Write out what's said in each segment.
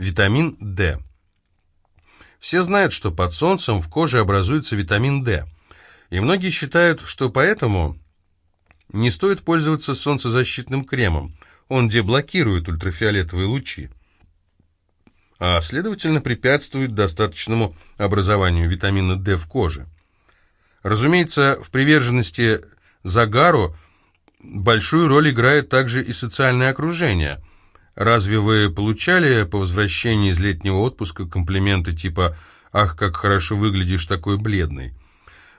Витамин D. Все знают, что под солнцем в коже образуется витамин D. И многие считают, что поэтому не стоит пользоваться солнцезащитным кремом. Он деблокирует ультрафиолетовые лучи а следовательно препятствует достаточному образованию витамина D в коже. Разумеется, в приверженности загару большую роль играет также и социальное окружение. Разве вы получали по возвращении из летнего отпуска комплименты типа «Ах, как хорошо выглядишь такой бледный»?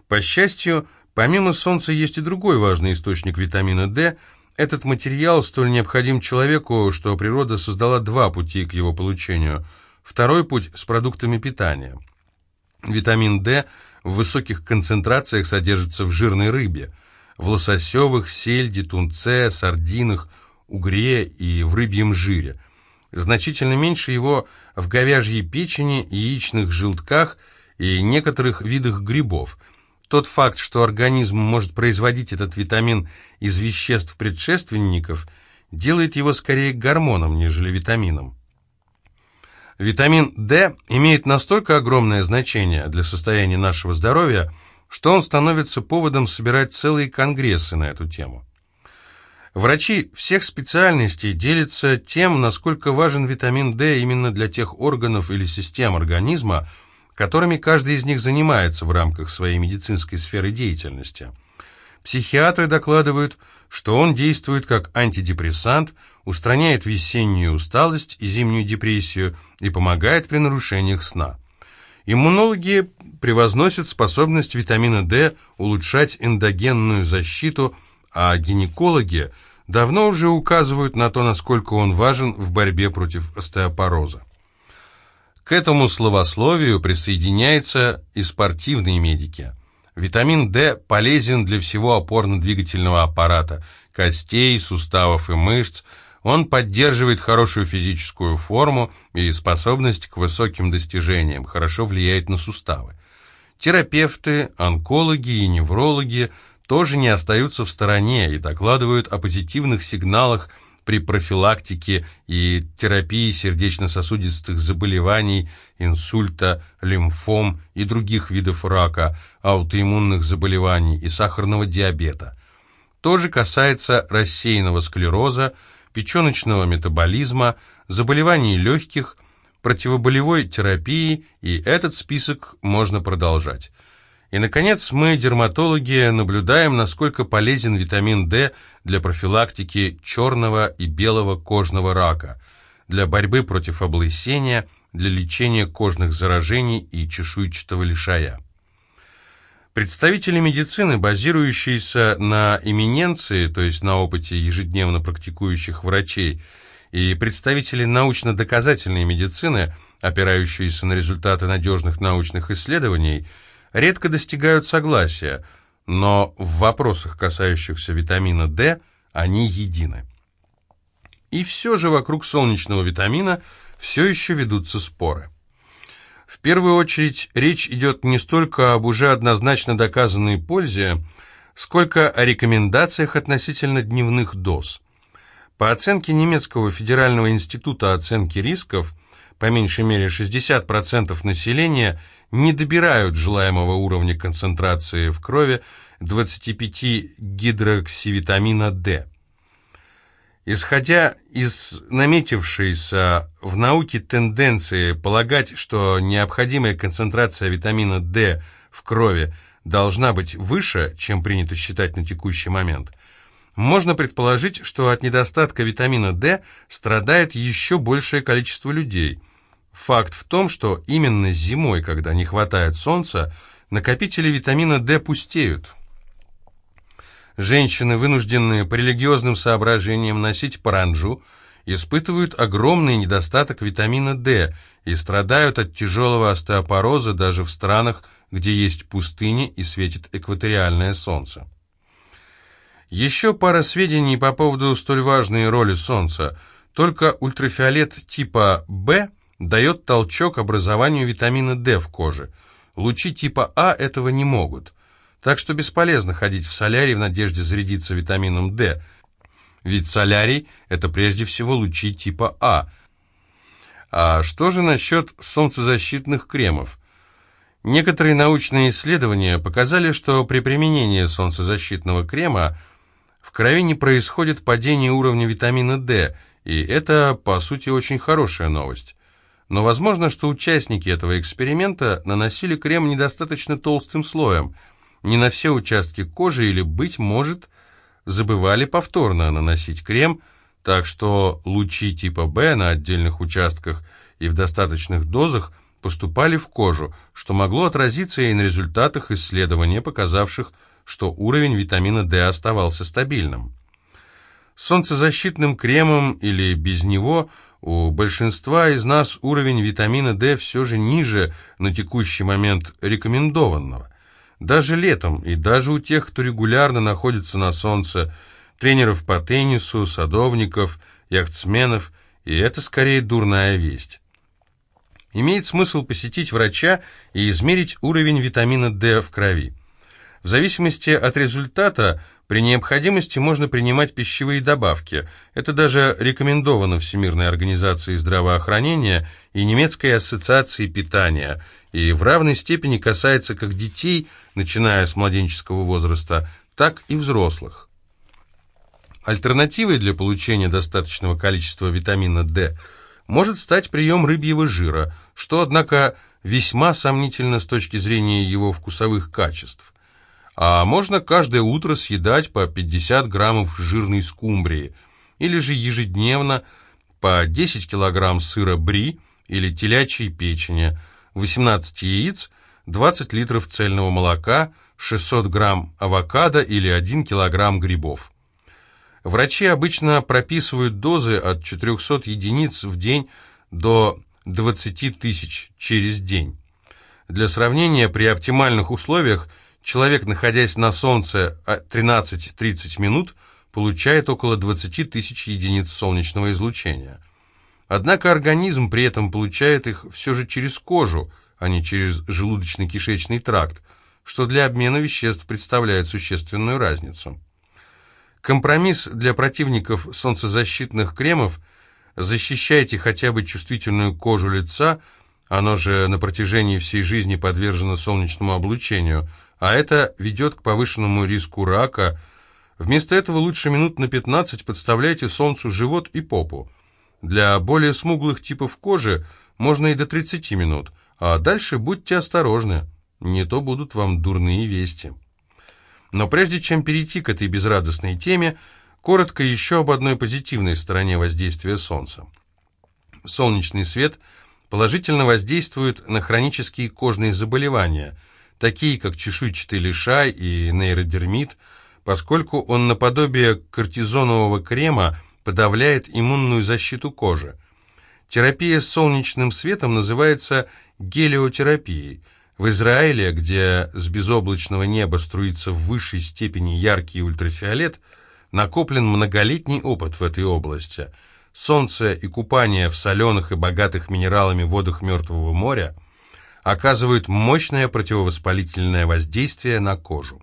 По счастью, помимо солнца есть и другой важный источник витамина D – этот материал столь необходим человеку, что природа создала два пути к его получению. Второй путь с продуктами питания. Витамин D в высоких концентрациях содержится в жирной рыбе, в лососевых, сельде, тунце, сардинах, угре и в рыбьем жире. Значительно меньше его в говяжьей печени, яичных желтках и некоторых видах грибов – тот факт, что организм может производить этот витамин из веществ предшественников, делает его скорее гормоном, нежели витамином. Витамин D имеет настолько огромное значение для состояния нашего здоровья, что он становится поводом собирать целые конгрессы на эту тему. Врачи всех специальностей делятся тем, насколько важен витамин D именно для тех органов или систем организма, которыми каждый из них занимается в рамках своей медицинской сферы деятельности. Психиатры докладывают, что он действует как антидепрессант, устраняет весеннюю усталость и зимнюю депрессию и помогает при нарушениях сна. Иммунологи превозносят способность витамина D улучшать эндогенную защиту, а гинекологи давно уже указывают на то, насколько он важен в борьбе против остеопороза. К этому словословию присоединяются и спортивные медики. Витамин D полезен для всего опорно-двигательного аппарата, костей, суставов и мышц. Он поддерживает хорошую физическую форму и способность к высоким достижениям, хорошо влияет на суставы. Терапевты, онкологи и неврологи тоже не остаются в стороне и докладывают о позитивных сигналах при профилактике и терапии сердечно-сосудистых заболеваний, инсульта, лимфом и других видов рака, аутоиммунных заболеваний и сахарного диабета. Тоже касается рассеянного склероза, печеночного метаболизма, заболеваний легких, противоболевой терапии, и этот список можно продолжать. И, наконец, мы, дерматологи, наблюдаем, насколько полезен витамин D для профилактики черного и белого кожного рака, для борьбы против облысения, для лечения кожных заражений и чешуйчатого лишая. Представители медицины, базирующиеся на имененции, то есть на опыте ежедневно практикующих врачей, и представители научно-доказательной медицины, опирающиеся на результаты надежных научных исследований – редко достигают согласия, но в вопросах, касающихся витамина D, они едины. И все же вокруг солнечного витамина все еще ведутся споры. В первую очередь речь идет не столько об уже однозначно доказанной пользе, сколько о рекомендациях относительно дневных доз. По оценке немецкого федерального института оценки рисков, по меньшей мере 60% населения не добирают желаемого уровня концентрации в крови 25 гидроксивитамина D. Исходя из наметившейся в науке тенденции полагать, что необходимая концентрация витамина D в крови должна быть выше, чем принято считать на текущий момент, можно предположить, что от недостатка витамина D страдает еще большее количество людей – Факт в том, что именно зимой, когда не хватает солнца, накопители витамина D пустеют. Женщины, вынужденные по религиозным соображениям носить паранджу, испытывают огромный недостаток витамина D и страдают от тяжелого остеопороза даже в странах, где есть пустыни и светит экваториальное солнце. Еще пара сведений по поводу столь важной роли солнца. Только ультрафиолет типа В – дает толчок образованию витамина D в коже. Лучи типа А этого не могут. Так что бесполезно ходить в солярий в надежде зарядиться витамином D. Ведь солярий – это прежде всего лучи типа А. А что же насчет солнцезащитных кремов? Некоторые научные исследования показали, что при применении солнцезащитного крема в крови не происходит падение уровня витамина D, и это, по сути, очень хорошая новость. Но возможно, что участники этого эксперимента наносили крем недостаточно толстым слоем, не на все участки кожи или, быть может, забывали повторно наносить крем, так что лучи типа B на отдельных участках и в достаточных дозах поступали в кожу, что могло отразиться и на результатах исследования, показавших, что уровень витамина D оставался стабильным. Солнцезащитным кремом или без него у большинства из нас уровень витамина D все же ниже на текущий момент рекомендованного. Даже летом и даже у тех, кто регулярно находится на солнце, тренеров по теннису, садовников, яхтсменов, и это скорее дурная весть. Имеет смысл посетить врача и измерить уровень витамина D в крови. В зависимости от результата при необходимости можно принимать пищевые добавки. Это даже рекомендовано Всемирной организацией здравоохранения и Немецкой ассоциацией питания, и в равной степени касается как детей, начиная с младенческого возраста, так и взрослых. Альтернативой для получения достаточного количества витамина D может стать прием рыбьего жира, что, однако, весьма сомнительно с точки зрения его вкусовых качеств. А можно каждое утро съедать по 50 граммов жирной скумбрии, или же ежедневно по 10 килограмм сыра бри или телячьей печени, 18 яиц, 20 литров цельного молока, 600 грамм авокадо или 1 килограмм грибов. Врачи обычно прописывают дозы от 400 единиц в день до 20 тысяч через день. Для сравнения, при оптимальных условиях человек, находясь на солнце 13-30 минут, получает около 20 тысяч единиц солнечного излучения. Однако организм при этом получает их все же через кожу, а не через желудочно-кишечный тракт, что для обмена веществ представляет существенную разницу. Компромисс для противников солнцезащитных кремов – защищайте хотя бы чувствительную кожу лица, оно же на протяжении всей жизни подвержено солнечному облучению, а это ведет к повышенному риску рака. Вместо этого лучше минут на 15 подставляйте солнцу живот и попу. Для более смуглых типов кожи можно и до 30 минут, а дальше будьте осторожны, не то будут вам дурные вести. Но прежде чем перейти к этой безрадостной теме, коротко еще об одной позитивной стороне воздействия Солнца. Солнечный свет положительно воздействует на хронические кожные заболевания, такие как чешуйчатый лишай и нейродермит, поскольку он наподобие кортизонового крема подавляет иммунную защиту кожи. Терапия с солнечным светом называется гелиотерапией – в Израиле, где с безоблачного неба струится в высшей степени яркий ультрафиолет, накоплен многолетний опыт в этой области. Солнце и купание в соленых и богатых минералами водах Мертвого моря оказывают мощное противовоспалительное воздействие на кожу.